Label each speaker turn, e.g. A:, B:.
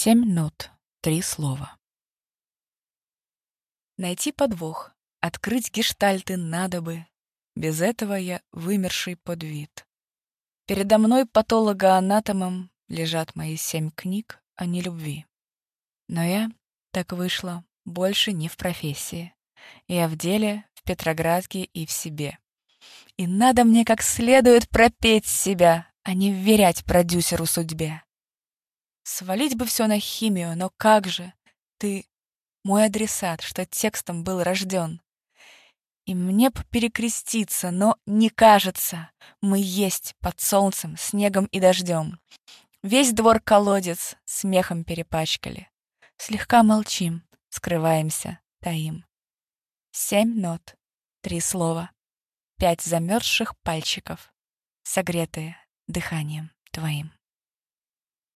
A: Семь нот, три слова. Найти подвох, открыть гештальты надо бы. Без этого я вымерший под вид. Передо мной патологоанатомом лежат мои семь книг о нелюбви. Но я, так вышло, больше не в профессии. Я в деле, в Петроградке и в себе. И надо мне как следует пропеть себя, а не вверять продюсеру судьбе. Свалить бы все на химию, но как же? Ты мой адресат, что текстом был рожден. И мне б перекреститься, но не кажется. Мы есть под солнцем, снегом и дождем. Весь двор колодец смехом перепачкали. Слегка молчим, скрываемся, таим. Семь нот, три слова, пять замерзших пальчиков, согретые дыханием твоим.